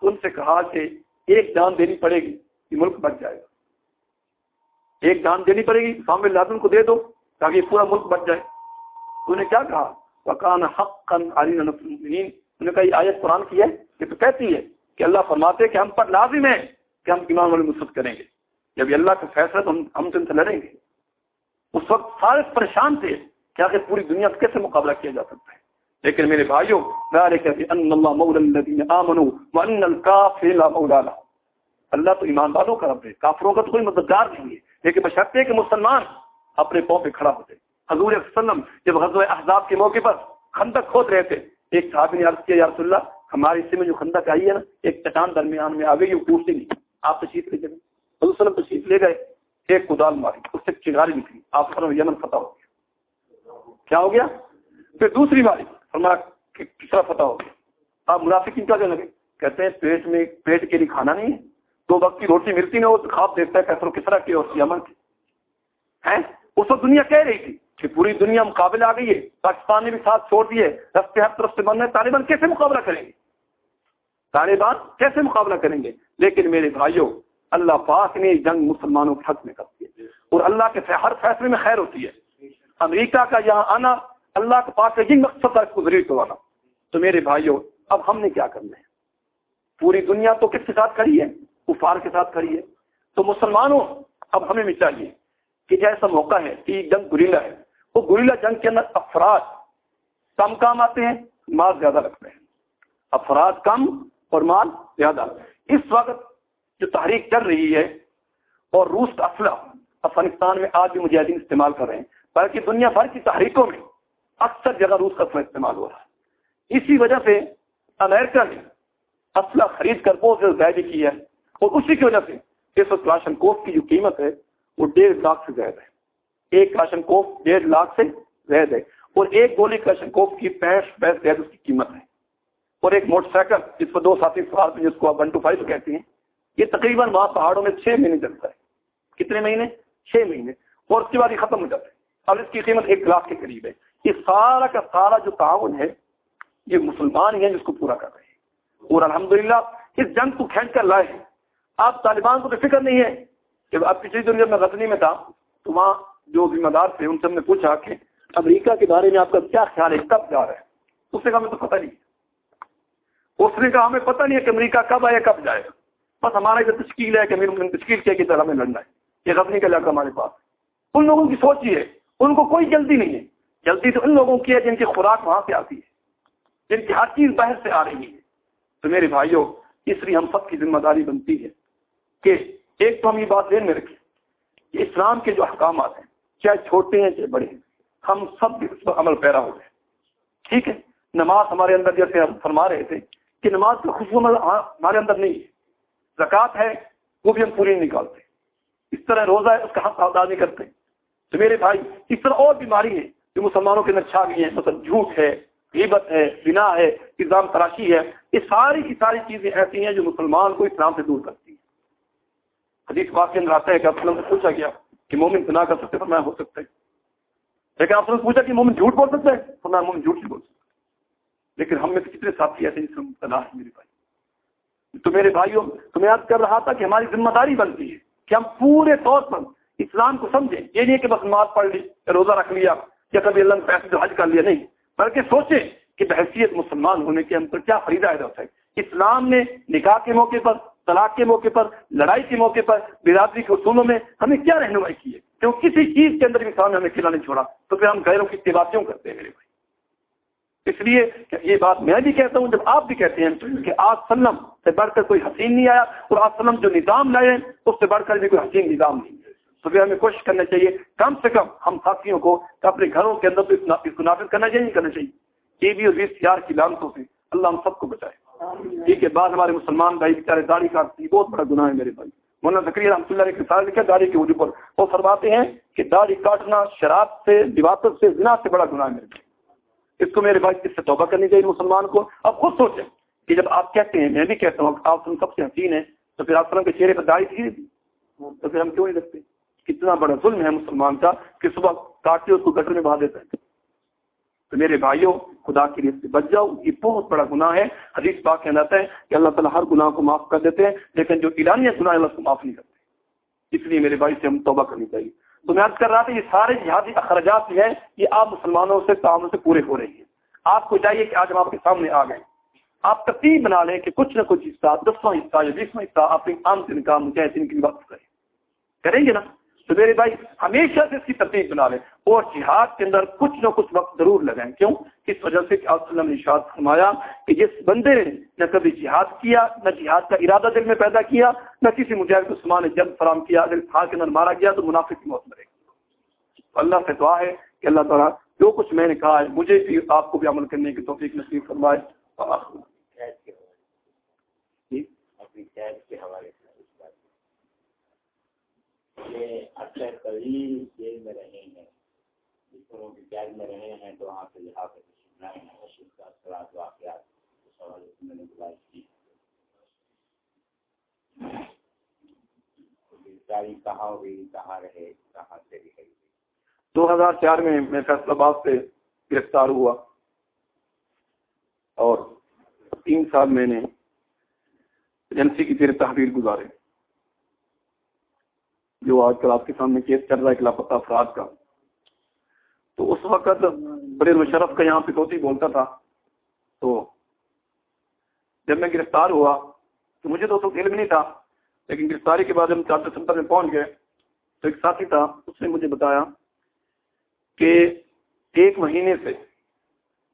تو ان سے کہا کہ ایک جان دینی پڑے گی یہ ملک بچ جائے گا۔ ایک جان دینی پڑے گی سامنے لازم کو دے دو تاکہ پورا ملک بچ جائے۔ تو انہیں کیا کہا؟ وکان حق علی نے کہا یہ آیت قرآن کی ہے یہ تو کہتی ہے کہ اللہ فرماتے کہ ہم پر لازم ہے کہ ہم ایمان والے مصرف کریں گے۔ جب یہ اللہ کا فیصلہ تو ہم تو سے لڑیں گے۔ اس وقت سارے پریشان تھے کہ آخر پوری دنیا سے کیسے مقابلہ کیا جا سکتا ہے۔ لیکن میرے بھائیوں اللہ تو ایمان والوں کا رب ہے۔ کافروں کا تو کوئی مددگار نہیں ہے۔ لیکن بشرطے کہ مسلمان اپنے پاؤں پہ کھڑا ہوتے۔ حضور وسلم جب غزوہ احزاب کے موقع پر خندق کھود رہے تھے ایک صحابی نے عرض کیا، یا رسول اللہ، ہمارے حصے میں جو خندق آئی ہے نا، ایک چٹان درمیان میں آ گئی، وہ ٹوٹتی نہیں۔ آپ تشریف لے جائیں۔ حضور وسلم تشریف لے گئے، ایک کدال ماری، اس سے چنگاری نکلی۔ آپ یمن فتح ہو گیا۔ کیا ہو گیا؟ پھر دوسری باری، فرمایا کسرا فتح ہو گیا۔ آپ منافق کیا کہنے لگے؟ کہتے ہیں، پیٹ میں پیٹ کے لیے کھانا نہیں ہے۔ دو وقت کی روٹی ملتی نہیں، وہ خواب دیکھتا ہے کیسر کسرا کی اور یمن کی ہے اس وقت دنیا کہہ رہی تھی۔ کہ پوری دنیا مقابلہ آ گئی ہے، پاکستان نے بھی ساتھ چھوڑ دیے رستے ہر طرف سے بند ہے طالبان کیسے مقابلہ کریں گے؟ طالبان کیسے مقابلہ کریں گے؟ لیکن میرے بھائیوں اللہ پاک نے جنگ مسلمانوں کے حق میں کرتی ہے۔ اور اللہ کے ہر فیصلے میں خیر ہوتی ہے۔ امریکہ کا یہاں آنا، اللہ کے پاس یہ مقصد تھا اس کو ضرور کروانا تو میرے بھائیوں اب ہم نے کیا کرنا ہے؟ پوری دنیا تو کس کے ساتھ کھڑی ہے؟ کفار کے ساتھ کھڑی ہے۔ تو مسلمانوں، اب ہمیں بھی چاہیے کہ جیسا موقع ہے کہ جنگ گریلا ہے۔ وہ گریلا جنگ کے اندر افراد کم کام آتے ہیں، مال زیادہ رکھتے ہیں۔ افراد کم اور مال زیادہ۔ اس وقت جو تحریک چل رہی ہے اور روس کا اسلحہ افغانستان میں آج بھی مجاہدین استعمال کر رہے ہیں، بلکہ دنیا بھر کی تحریکوں میں اکثر جگہ روس کا اسلحہ استعمال ہو رہا ہے۔ اسی وجہ سے امریکہ نے اسلحہ خرید کر بہت زیادہ بھی کی ہے اور اسی کی وجہ سے اس وقت راشن کوف کی جو قیمت ہے وہ ڈیڑھ لاکھ سے زیادہ ہے۔ ایک راشن کوف ڈیڑھ لاکھ سے زیادہ ہے اور ایک گولی راشن کوف کی پینٹ پینٹ زیادہ اس کی قیمت ہے اور ایک موٹر سائیکل جس پر دو ساتھی سوال جس کو آپ ون ٹو فائیو کہتے ہیں، یہ تقریباً وہاں پہاڑوں میں چھ مہینے چلتا ہے۔ کتنے مہینے؟ چھ مہینے۔ اور اس کے بعد یہ ختم ہو جاتا ہے۔ اب اس کی قیمت ایک لاکھ کے قریب ہے۔ یہ سارا کا سارا جو تعاون ہے، یہ مسلمان ہی ہیں جس کو پورا کر رہے ہیں۔ اور الحمدللہ، اس جنگ کو کھینچ کر لائے ہیں۔ آپ طالبان کو تو فکر نہیں ہے کہ اب پچھلی دن جب میں غزنی میں تھا، تو وہاں جو ذمہ دار تھے، ان سے ہم نے پوچھا کہ امریکہ کے بارے میں آپ کا کیا خیال ہے؟ کب جا رہا ہے اس نے کہا، ہمیں تو پتہ نہیں۔ اس نے کہا، ہمیں پتہ نہیں ہے کہ امریکہ کب آئے، کب جائے۔ گا بس ہمارا جو تشکیل ہے کہ تشکیل کیا کہ طرح میں لڑنا ہے۔ یہ غزنی کا علاقہ ہمارے پاس ان لوگوں کی سوچ ہی ہے۔ ان کو کوئی جلدی نہیں ہے۔ جلدی تو ان لوگوں کی ہے جن کی خوراک وہاں سے آتی ہے، جن کی ہر چیز باہر سے آ رہی ہے۔ تو میرے بھائیوں، اس لیے ہم سب کی ذمہ داری بنتی ہے کہ ایک تو ہم یہ بات ذہن میں رکھیں کہ اسلام کے جو احکامات ہیں چاہے چھوٹے ہیں چاہے بڑے ہیں، ہم سب بھی اس پر عمل پیرا ہو گئے۔ ٹھیک ہے؟ نماز ہمارے اندر جیسے ہم فرما رہے تھے کہ نماز کا خوشبو ہاں، ہمارے اندر نہیں ہے۔ زکوٰۃ ہے، وہ بھی ہم پوری نہیں نکالتے۔ اس طرح روزہ ہے، اس کا حق ادا نہیں کرتے۔ تو میرے بھائی، اس طرح اور بیماری ہے جو مسلمانوں کے اندر چھا گئی ہیں مطلب جھوٹ ہے، غیبت ہے، بنا ہے، الزام تراشی ہے، یہ ساری کی ساری چیزیں ایسی ہیں جو مسلمان کو اسلام سے دور کرتی ہیں۔ حدیث بات کے اندر آتا ہے کہ آپ سے پوچھا گیا کہ مومن بنا کر سکتے فرمایا ہو سکتا ہے۔ لیکن آپ نے پوچھا کہ مومن جھوٹ بول سکتا ہے؟ فرمایا مومن جھوٹ نہیں بول سکتا۔ لیکن ہم میں سے کتنے ساتھی ایسے جس میں ہے میرے بھائی۔ تو میرے بھائیوں، تو میں یاد کر رہا تھا کہ ہماری ذمہ داری بنتی ہے کہ ہم پورے طور پر اسلام کو سمجھیں۔ یہ نہیں کہ بس نماز پڑھ لی، روزہ رکھ لیا، یا کبھی اللہ نے پیسے حج کر لیا، نہیں۔ بلکہ سوچیں کہ بحثیت مسلمان ہونے کے ہم پر کیا فریدہ ہوتا ہے۔ اسلام نے نکاح کے موقع پر طلاق کے موقع پر، لڑائی کے موقع پر، برادری کے اصولوں میں ہمیں کیا رہنمائی کی ہے؟ کیوں کسی چیز کے اندر بھی نے ہمیں کھلا نہیں چھوڑا؟ تو پھر ہم غیروں کی اتباع کیوں کرتے ہیں میرے بھائی؟ اس لیے یہ بات میں بھی کہتا ہوں، جب آپ بھی کہتے ہیں کہ آج سلم سے بڑھ کر کوئی حسین نہیں آیا اور آج سلم جو نظام لائے اس سے بڑھ کر بھی کوئی حسین نظام نہیں تو پھر ہمیں کوشش کرنا چاہیے، کم سے کم ہم ساتھیوں کو اپنے گھروں کے اندر اس کو نافذ کرنا چاہیے کرنا چاہیے۔ ٹی وی اور بیس ہزار کی لانتوں سے اللہ ہم سب کو بچائے۔ ٹھیک ہے بعد ہمارے مسلمان بھائی بیچارے داڑھی کاٹتی بہت بڑا گناہ ہے میرے بھائی۔ مولانا ذکری رحمۃ اللہ کے ساتھ لکھا داڑھی کے وجود پر۔ وہ فرماتے ہیں کہ داڑھی کاٹنا شراب سے لباست سے، زنا سے بڑا گناہ ہے میرے بھائی۔ اس کو میرے بھائی اس سے توبہ کرنی چاہیے مسلمان کو۔ اب خود سوچیں کہ جب آپ کہتے ہیں، میں بھی کہتا ہوں، آپ سب سے حسین ہیں، تو پھر آپ کے چہرے پر داڑھی تھی۔ تو پھر ہم کیوں نہیں رکھتے؟ کتنا بڑا ظلم ہے مسلمان کا کہ صبح کاٹتے اس کو گٹر میں بہا دیتا ہے تو میرے بھائیوں، خدا کی ریت سے بچ جاؤ، یہ بہت بڑا گناہ ہے۔ حدیث پاک کہنا ہے کہ اللہ تعالیٰ ہر گناہ کو معاف کر دیتے ہیں، لیکن جو ایرانی گناہ اللہ کو معاف نہیں کرتے۔ اس لیے میرے بھائی سے ہم توبہ کرنی چاہیے۔ تو میں عرض کر رہا تھا، یہ سارے جہادی اخراجات ہیں، یہ آپ مسلمانوں سے تعاون سے پورے ہو رہے ہیں۔ آپ کو چاہیے کہ آج ہم آپ کے سامنے آ گئے۔ آپ ترتیب بنا لیں کہ کچھ نہ کچھ حصہ، دسواں حصہ یا بیسواں حصہ اپنی عام دن کا مجاہدین کی وقت کریں۔ کریں گے نا؟ تو میرے بھائی ہمیشہ سے اس کی ترتیب بنا لیں اور جہاد کے اندر کچھ نہ کچھ وقت ضرور لگائیں۔ کیوں؟ اس وجہ سے؟ کہ آپ نے اشاد فرمایا کہ جس بندے نے نہ کبھی جہاد کیا نہ جہاد کا ارادہ دل میں پیدا کیا نہ کسی مجاہد کو سمان جلد فراہم کیا اگر تھا کے اندر مارا گیا تو منافع کی موت مرے گی۔ اللہ سے دعا ہے کہ اللہ تعالیٰ جو کچھ میں نے کہا ہے مجھے بھی آپ کو بھی عمل کرنے کی توفیق نصیب فرمائے۔ اکثر اچھا قریب جیل میں رہے ہیں۔ جیل میں رہے ہیں تو وہاں سے لحاظ سننا اثرات، واقعات میں نے بلائی کی کہاں ہوئی، کہاں رہے، کہاں سے رہے؟ دو ہزار چار میں میں فیصلہ آباد سے گرفتار ہوا۔ اور تین سال میں نے ایجنسی کی پھر تحریر گزارے۔ جو آج کل آپ کے سامنے کیس چل رہا ہے لاپتہ افراد کا۔ تو اس وقت بڑے مشرف کا یہاں پہ بولتا تھا۔ تو جب میں گرفتار ہوا تو مجھے تو علم نہیں تھا، لیکن گرفتاری کے بعد ہم چار سمپر میں پہنچ گئے۔ تو ایک ساتھی تھا، اس نے مجھے بتایا کہ ایک مہینے سے،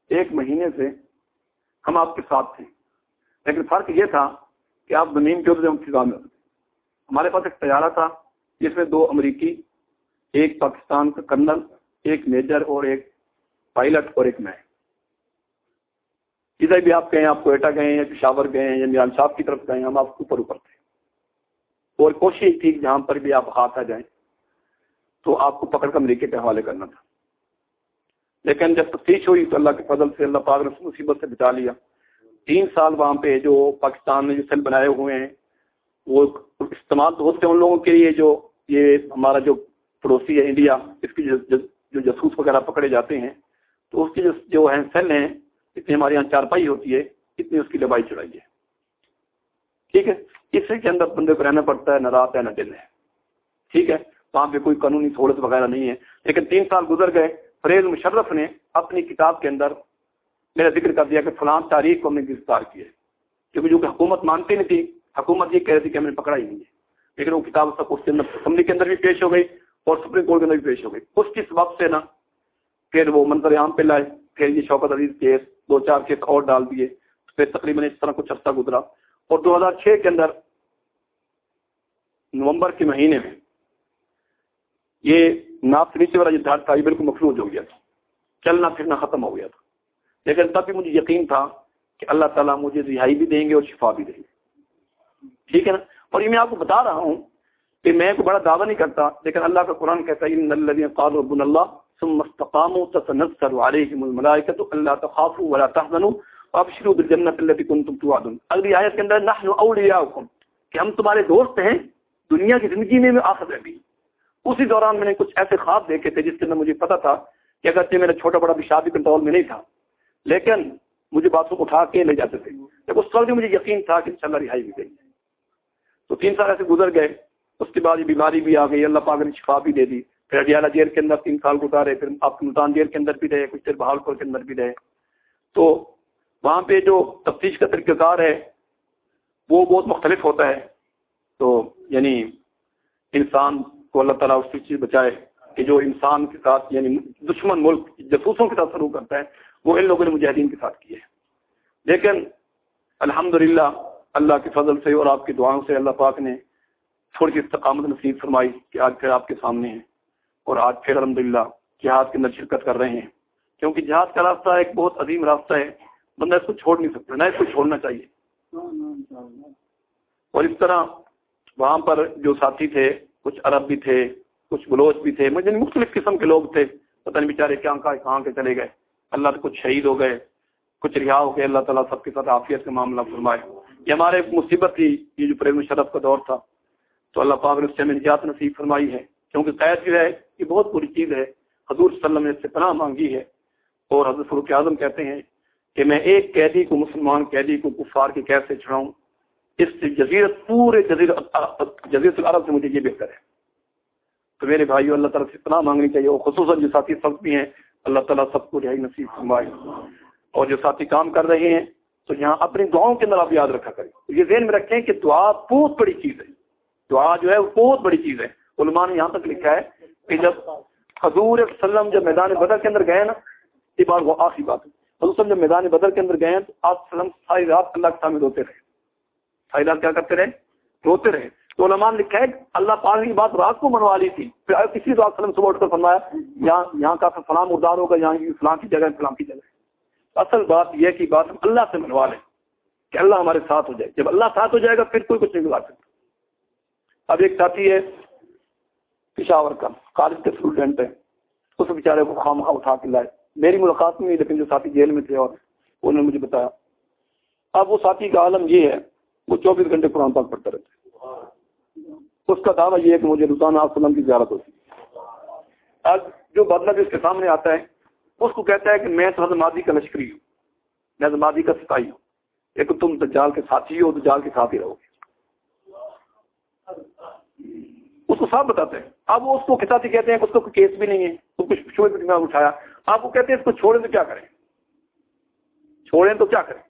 ایک مہینے سے ہم آپ کے ساتھ تھے۔ لیکن فرق یہ تھا کہ آپ زمین کے میں ہمارے پاس ایک تیارہ تھا۔ جس میں دو امریکی، ایک پاکستان کا کرنل، ایک میجر اور ایک پائلٹ اور ایک میں۔ ادھر بھی آپ کہیں، آپ کوئٹہ گئے ہیں یا پشاور گئے ہیں، یا میران صاحب کی طرف گئے ہیں، ہم آپ اوپر اوپر تھے۔ اور کوشش تھی جہاں پر بھی آپ ہاتھ آ جائیں، تو آپ کو پکڑ کر امریکہ کے حوالے کرنا تھا۔ لیکن جب تفتیش ہوئی تو اللہ کے فضل سے، اللہ پاک نے مصیبت سے بچا لیا۔ تین سال وہاں پہ جو پاکستان نے جو سیل بنائے ہوئے ہیں، وہ استعمال تو ہوتے ہیں ان لوگوں کے لیے جو یہ ہمارا جو پڑوسی ہے انڈیا، اس کی جو جسوس وغیرہ پکڑے جاتے ہیں، تو اس کی جو ہے سیل ہیں، اتنی ہمارے یہاں چارپائی ہوتی ہے، اتنی اس کی لبائی چڑھائی ہے۔ ٹھیک ہے؟ اس کے اندر بندے کو رہنا پڑتا ہے، نہ رات ہے، نہ دن ہے۔ ٹھیک ہے؟ وہاں پہ کوئی قانونی سہولت وغیرہ نہیں ہے۔ لیکن تین سال گزر گئے، فریض مشرف نے اپنی کتاب کے اندر میرا ذکر کر دیا کہ فلاں تاریخ کو ہم نے گرفتار کیا کیونکہ جو کہ حکومت مانتی نہیں تھی، حکومت یہ کہہ رہی تھی کہ ہم نے پکڑا ہی نہیں ہے۔ لیکن وہ کتاب سب اس کے اندر اسمبلی کے اندر بھی پیش ہو گئی اور سپریم کورٹ کے اندر بھی پیش ہو گئی۔ اس کس وقت سے نا پھر وہ منظر عام پہ لائے پھر یہ شوکت عزیز کیس دو چار کیس اور ڈال دیے۔ پھر تقریباً اس طرح کچھ عرصہ گزرا۔ اور دو ہزار چھ کے اندر نومبر کے مہینے میں یہ ناپ سے نیچے والا یہ دھاڑ تھا یہ بالکل مفلوج ہو گیا تھا۔ چلنا پھرنا ختم ہو گیا تھا۔ لیکن تب بھی مجھے یقین تھا کہ اللہ تعالیٰ مجھے رہائی بھی دیں گے اور شفا بھی دیں گے۔ ٹھیک ہے نا؟ اور یہ میں آپ کو بتا رہا ہوں کہ میں کوئی بڑا دعویٰ نہیں کرتا، لیکن اللہ کا قرآن کہتا ہے قال ربنا اللہ ثم استقاموا تتنزل عليهم الملائكه الا تخافوا ولا تحزنوا وابشروا بالجنه التي كنتم توعدون اگلی ایت کے اندر، نحن اولیاؤکم کہ ہم تمہارے دوست ہیں، دنیا کی زندگی میں آخر میں بھی۔ اسی دوران میں نے کچھ ایسے خواب دیکھے تھے جس کے اندر مجھے پتا تھا کہ اگرچہ میرا چھوٹا بڑا بھی شادی کنٹرول میں نہیں تھا، لیکن مجھے باتوں کو اٹھا کے لے جاتے تھے۔ جب اس وقت بھی مجھے یقین تھا کہ انشاءاللہ رہائی بھی گئی۔ تو تین سال ایسے گزر گئے، اس کے بعد یہ بیماری بھی آ گئی، اللہ پاک نے شفا بھی دے دی۔ پھر اڈیالہ جیل کے اندر تین سال گزارے، پھر آپ ملتان جیل کے اندر بھی رہے، کچھ دیر بہالپور کے اندر بھی رہے۔ تو وہاں پہ جو تفتیش کا طریقہ کار ہے، وہ بہت مختلف ہوتا ہے۔ تو یعنی انسان کو اللہ تعالیٰ اس چیز بچائے کہ جو انسان کے ساتھ یعنی دشمن ملک جسوسوں کے ساتھ شروع کرتا ہے، وہ ان لوگوں نے مجاہدین کے ساتھ کیے۔ لیکن الحمدللہ اللہ کے فضل سے اور آپ کی دعاؤں سے اللہ پاک نے تھوڑی سی استقامت نصیب فرمائی کہ آج پھر آپ کے سامنے ہیں اور آج پھر الحمد للہ جہاد کے اندر شرکت کر رہے ہیں۔ کیونکہ جہاد کا راستہ ایک بہت عظیم راستہ ہے۔ بندہ اس کو چھوڑ نہیں سکتا، نہ اس کو چھوڑنا چاہیے۔ اور اس طرح وہاں پر جو ساتھی تھے، کچھ عرب بھی تھے، کچھ بلوچ بھی تھے مجھے مختلف قسم کے لوگ تھے۔ پتہ نہیں بیچارے کیا کہاں کے چلے گئے۔ اللہ کچھ شہید ہو گئے، کچھ رہا ہو گئے اللہ تعالیٰ سب کے ساتھ عافیت کا معاملہ فرمائے۔ یہ ہمارے مصیبت تھی، یہ جو پریم شرف کا دور تھا۔ تو اللہ پاک نے اس سے ہمیں نجات نصیب فرمائی ہے۔ کیونکہ قید جو ہے، یہ بہت بری چیز ہے۔ حضور صلی اللہ علیہ وسلم نے اس سے پناہ مانگی ہے۔ اور حضرت فروخ اعظم کہتے ہیں کہ میں ایک قیدی کو، مسلمان قیدی کو کفار کی قید سے چھڑاؤں۔ اس سے جزیرت، پورے جزیرت العرب سے مجھے یہ بہتر ہے۔ تو میرے بھائیو، اللہ تعالیٰ سے پناہ مانگنی چاہیے۔ اور خصوصاً جو ساتھی سب بھی ہیں، اللہ تعالیٰ سب کو رہائی نصیب فرمائے۔ اور جو ساتھی کام کر رہے ہیں تو یہاں اپنی دعاؤں کے اندر آپ یاد رکھا کریں۔ یہ ذہن میں رکھیں کہ دعا بہت بڑی چیز ہے۔ دعا جو ہے وہ بہت بڑی چیز ہے۔ علماء نے یہاں تک لکھا ہے کہ جب حضور وسلم جب میدان بدر کے اندر گئے نا، یہ بات وہ آخری بات ہے۔ حضور جب میدان بدر کے اندر گئے تو آپ وسلم ساری رات اللہ کے سامنے روتے رہے۔ ساری رات کیا کرتے رہے؟ روتے رہے۔ تو علماء نے لکھا ہے اللہ پاک کی بات رات کو منوا لی تھی۔ پھر کسی تو آپ صبح اٹھ کر فرمایا، یہاں یہاں کا فلام اردار ہوگا، یہاں کی فلاں کی جگہ فلاں کی جگہ اصل بات یہ کہ بات ہم اللہ سے منوا لیں کہ اللہ ہمارے ساتھ ہو جائے۔ جب اللہ ساتھ ہو جائے گا، پھر کوئی کچھ نہیں ملا سکتا۔ اب ایک ساتھی ہے، پشاور کا کالج کے اسٹوڈنٹ ہے اس بیچارے کو خواہ مخواہ اٹھا کے لائے۔ میری ملاقات میں لیکن جو ساتھی جیل میں تھے اور انہوں نے مجھے بتایا۔ اب وہ ساتھی کا عالم یہ ہے، وہ چوبیس گھنٹے قرآن پاک پڑھتا رہتا ہے۔ اس کا دعویٰ یہ ہے کہ مجھے روزانہ آپ سلم کی زیارت ہوتی ہے۔ اب جو بدلہ جو اس کے سامنے آتا ہے اس کو کہتا ہے کہ میں تو مادی کا لشکری ہوں، میں مادی کا سپاہی ہوں۔ ایک تم دجال کے ساتھی ہو، دجال کے ساتھ ہی رہو۔ گے اس کو صاف بتاتے ہیں۔ اب وہ اس کو کساتی کہتے ہیں کہ اس کو کوئی کیس بھی نہیں ہے، تو کچھ شوبے دماغ اٹھایا۔ آپ کو کہتے ہیں اس کو چھوڑیں تو کیا کریں؟ چھوڑیں تو کیا کریں؟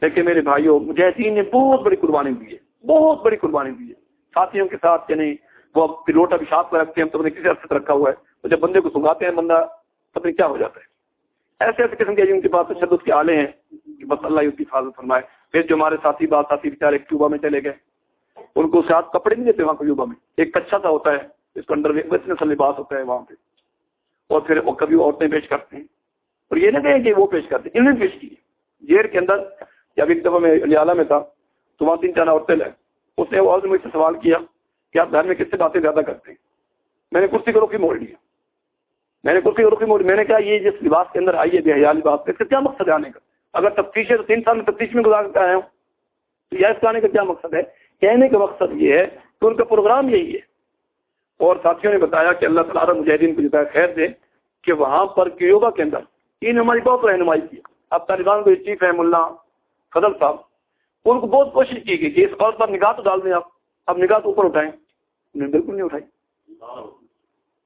لیکن میرے بھائیوں مجاہدین نے بہت بڑی قربانی دی ہے، بہت بڑی قربانی دی ہے۔ ساتھیوں کے ساتھ یعنی وہ پلوٹ ابھی شاپ میں رکھتے ہیں تو کسی عرصے رکھا ہوا ہے۔ تو جب بندے کو سنگاتے ہیں، بندہ پتہ کیا ہو جاتا ہے۔ ایسے ایسے قسم کے جن کے پاس شدت کے آلے ہیں کہ بس اللہ اس کی حفاظت فرمائے۔ پھر جو ہمارے ساتھی بات ساتھی بیچارے کیوبا میں چلے گئے، ان کو ساتھ کپڑے نہیں دیتے وہاں کیوبا میں۔ ایک کچا سا ہوتا ہے، اس کو انڈر ویسٹرن سا لباس ہوتا ہے وہاں پہ۔ اور پھر وہ کبھی عورتیں پیش کرتے ہیں۔ اور یہ نہیں کہیں کہ وہ پیش کرتے ہیں انہوں نے پیش کی۔ جیل کے اندر جب ایک دفعہ میں علیالہ میں تھا، تو وہاں تین چار عورتیں لائے اس نے عورت مجھ سے سوال کیا کہ آپ گھر میں کس سے باتیں زیادہ کرتے ہیں؟ میں نے کرسی کو رخی موڑ لیا۔ میں نے کرسی کو رخی موڑ میں نے کہا یہ جس لباس کے اندر آئی ہے بے حیالی بات، اس کا کیا مقصد ہے آنے کا؟ اگر تفتیش ہے تو تین سال میں تفتیش میں گزار کر آیا ہوں۔ تو یا اس کا آنے کا کیا مقصد ہے؟ کہنے کا مقصد یہ ہے کہ ان کا پروگرام یہی ہے۔ اور ساتھیوں نے بتایا کہ اللہ تعالیٰ مجاہدین کو جتایا خیر دے کہ وہاں پر کیوبا کے اندر ان ہماری بہت رہنمائی کی۔ اب طالبان کو چیف ہے ملا فضل صاحب، ان کو بہت کوشش کی گئی کہ اس عورت پر نگاہ تو ڈال دیں آپ۔ اب نگاہ تو اوپر اٹھائیں۔ بالکل نہیں اٹھائی۔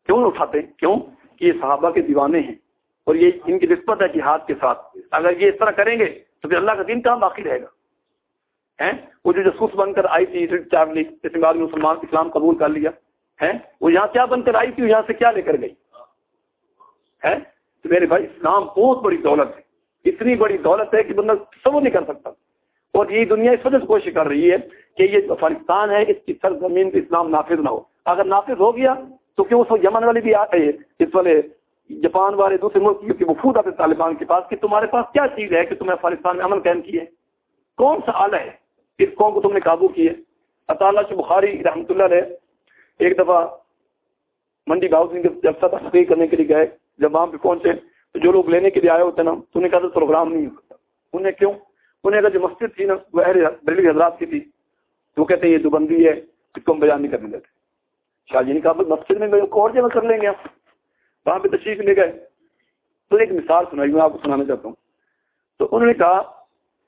کیوں نہیں اٹھاتے؟ کیوں؟ یہ صحابہ کے دیوانے ہیں اور یہ ان کی نسبت ہے جہاد کے ساتھ۔ اگر یہ اس طرح کریں گے تو پھر اللہ کا دین کہاں باقی رہے گا؟ وہ جو جسوس بن کر آئی تھی چار اس بعد مسلمان اسلام قبول کر لیا۔ ہے وہ یہاں کیا بن کر آئی تھی یہاں سے کیا لے کر گئی؟ ہے تو میرے بھائی، اسلام بہت بڑی دولت ہے۔ اتنی بڑی دولت ہے کہ بندہ سب نہیں کر سکتا۔ اور یہ دنیا اس وجہ سے کوشش کر رہی ہے کہ یہ افغانستان ہے، اس کی سر زمین پہ اسلام نافذ نہ ہو۔ اگر نافذ ہو گیا تو کیوں اس یمن والے بھی آتے اس والے جاپان والے دوسرے ملک کی وفود آتے طالبان کے پاس کہ تمہارے پاس کیا چیز ہے کہ تمہیں افغانستان میں امن قائم کیے؟ کون سا آلہ ہے؟ اس قوم کو تم نے قابو کیے اطالعہ سے بخاری رحمۃ اللہ علیہ ایک دفعہ منڈی ہاؤسنگ جب سطح تحقیق کرنے کے لیے گئے، جب وہاں پہ پہنچے، تو جو لوگ لینے کے لیے آئے ہوتے نا، تو انہیں کہا تھا پروگرام نہیں ہو سکتا۔ انہیں کیوں؟ انہیں اگر جو مسجد تھی نا، وہ بریلی حضرات کی تھی۔ تو کہتے ہیں یہ دوبندی ہے، اس کو ہم بیان نہیں کرنے دیتے۔ شاہ جی نے کہا، مسجد میں اور جگہ کر لیں گے آپ۔ وہاں پہ تشریف لے گئے۔ تو ایک مثال سنائی، میں آپ کو سنانا چاہتا ہوں۔ تو انہوں نے کہا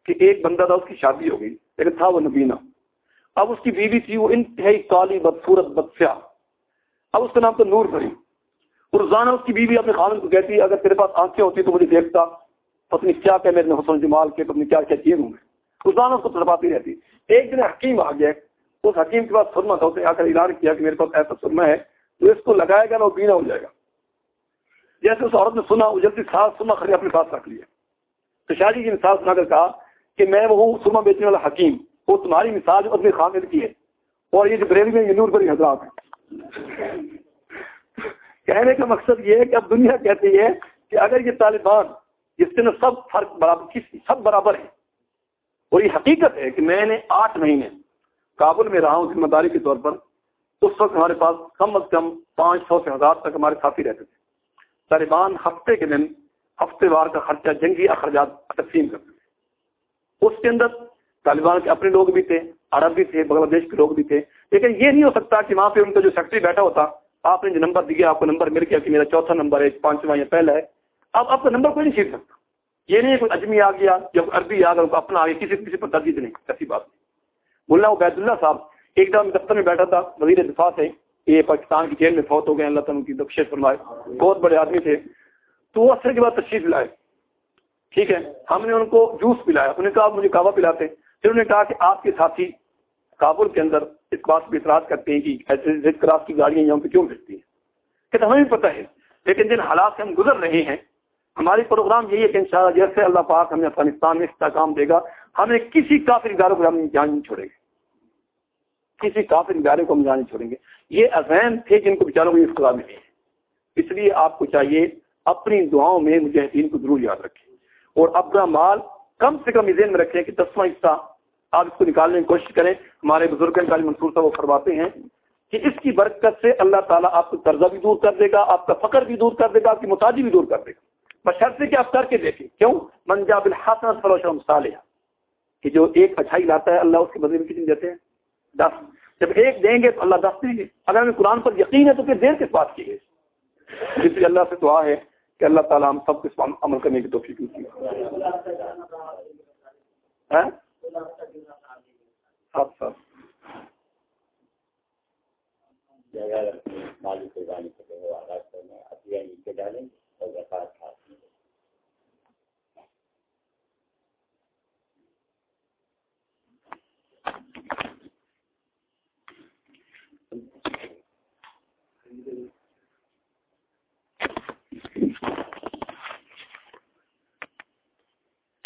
کہ ایک بندہ تھا، اس کی شادی ہو گئی، لیکن تھا وہ نبینا۔ اب اس کی بیوی تھی، وہ انتہائی کالی بدسورت بدسیا اب اس کا نام تو نور بھری روزانہ اس کی بیوی اپنے خاندان کو کہتی اگر تیرے پاس آنکھیں ہوتی تو مجھے دیکھتا پتنی کیا کہ میرے حسن جمال کے پتنی کیا کیا چیز ہوں میں۔ روزانہ اس کو تڑپاتی رہتی۔ ایک دن حکیم آ گیا اس حکیم کے پاس سرما تھا اسے آ کر اعلان کیا کہ میرے پاس ایسا سرما ہے، تو اس کو لگائے گا نا، وہ بینا ہو جائے گا۔ جیسے اس عورت نے سنا، وہ جلدی ساتھ سرما خرید اپنے پاس رکھ لیا تو شادی جی کی جی مثال سنا کر کہا کہ میں وہ سرما بیچنے والا حکیم، وہ تمہاری مثال اپنے خامد کی ہے۔ اور یہ جو بریلی میں یہ نور بری حضرات ہیں۔ کہنے کا مقصد یہ ہے کہ اب دنیا کہتی ہے کہ اگر یہ طالبان جس کے سب فرق برابر سب برابر ہیں۔ اور یہ حقیقت ہے کہ میں نے آٹھ مہینے کابل میں رہا ہوں، ذمہ داری کے طور پر، اس وقت ہمارے پاس کم از کم پانچ سو سے ہزار تک ہمارے ساتھی رہتے تھے۔ طالبان ہفتے کے دن، ہفتے وار کا خرچہ، جنگی اخراجات تقسیم کرتے تھے۔ اس کے اندر طالبان کے اپنے لوگ بھی تھے، عرب بھی تھے، بنگلہ دیش کے لوگ بھی تھے۔ لیکن یہ نہیں ہو سکتا کہ وہاں پہ ان کا جو سیکٹری بیٹھا ہوتا، آپ نے جو نمبر دیا، آپ کو نمبر مل گیا کہ میرا چوتھا نمبر ہے، پانچواں یا پہلا ہے، اب آپ کا نمبر کوئی نہیں سیکھ سکتا۔ یہ نہیں کوئی اجمی آ گیا، جب عربی آ گیا اپنا آ گیا کسی کسی پر تردید نہیں ایسی بات نہیں۔ ملا عبید اللہ صاحب، ایک دم دفتر میں بیٹھا تھا، وزیر دفاع سے، یہ پاکستان کی جیل میں فوت ہو گئے، اللہ تعالیٰ کی دخش فرمائے۔ بہت بڑے آدمی تھے۔ تو وہ اثر کے بعد تشریف لائے۔ ٹھیک ہے، ہم نے ان کو جوس پلایا۔ انہوں نے کہا مجھے کعبہ پلاتے پھر انہوں نے کہا کہ آپ کے ساتھی کابل کے اندر اس بات پہ اعتراض کرتے ہیں کہ ایسے ریڈ کراس کی گاڑیاں یہاں پہ کیوں بھیجتی ہیں؟ کہ ہمیں بھی پتہ ہے، لیکن جن حالات سے ہم گزر رہے ہیں ہماری پروگرام یہی ہے کہ انشاءاللہ جیسے اللہ پاک ہمیں افغانستان میں استحکام دے گا ہمیں کسی کافر اداروں کو ہم جان نہیں چھوڑیں گے۔ کسی کافر ادارے کو ہم جان نہیں چھوڑیں گے۔ یہ اذین تھے جن کو بیچاروں کو اختلاع ملی۔ ہے اس لیے آپ کو چاہیے اپنی دعاؤں میں مجاہدین کو ضرور یاد رکھیں۔ اور اپنا مال کم سے کم ذہن میں رکھیں کہ دسواں حصہ آپ اس کو نکالنے کی کوشش کریں۔ ہمارے بزرگ منصور صاحب، وہ فرماتے ہیں کہ اس کی برکت سے اللہ تعالیٰ آپ کو قرضہ بھی دور کر دے گا، آپ کا فقر بھی دور کر دے گا، آپ کی محتاجی بھی دور کر دے گا۔ بشرط کہ آپ کر کے دیکھیں۔ کیوں؟ منجاب الحسن فروشم صالحہ۔ کہ جو ایک اچھائی لاتا ہے، اللہ اس کے بدلے میں کتنی دیتے ہیں؟ دس۔ جب ایک دیں گے تو اللہ دس دیں گے۔ اگر ہمیں قرآن پر یقین ہے تو پھر دیر کس بات کی ہے؟ جس لیے اللہ سے دعا ہے کہ اللہ تعالیٰ ہم سب کو عمل کرنے کی توفیق ہاں؟ ہاں، ہاں۔ ہے ڈالیں اور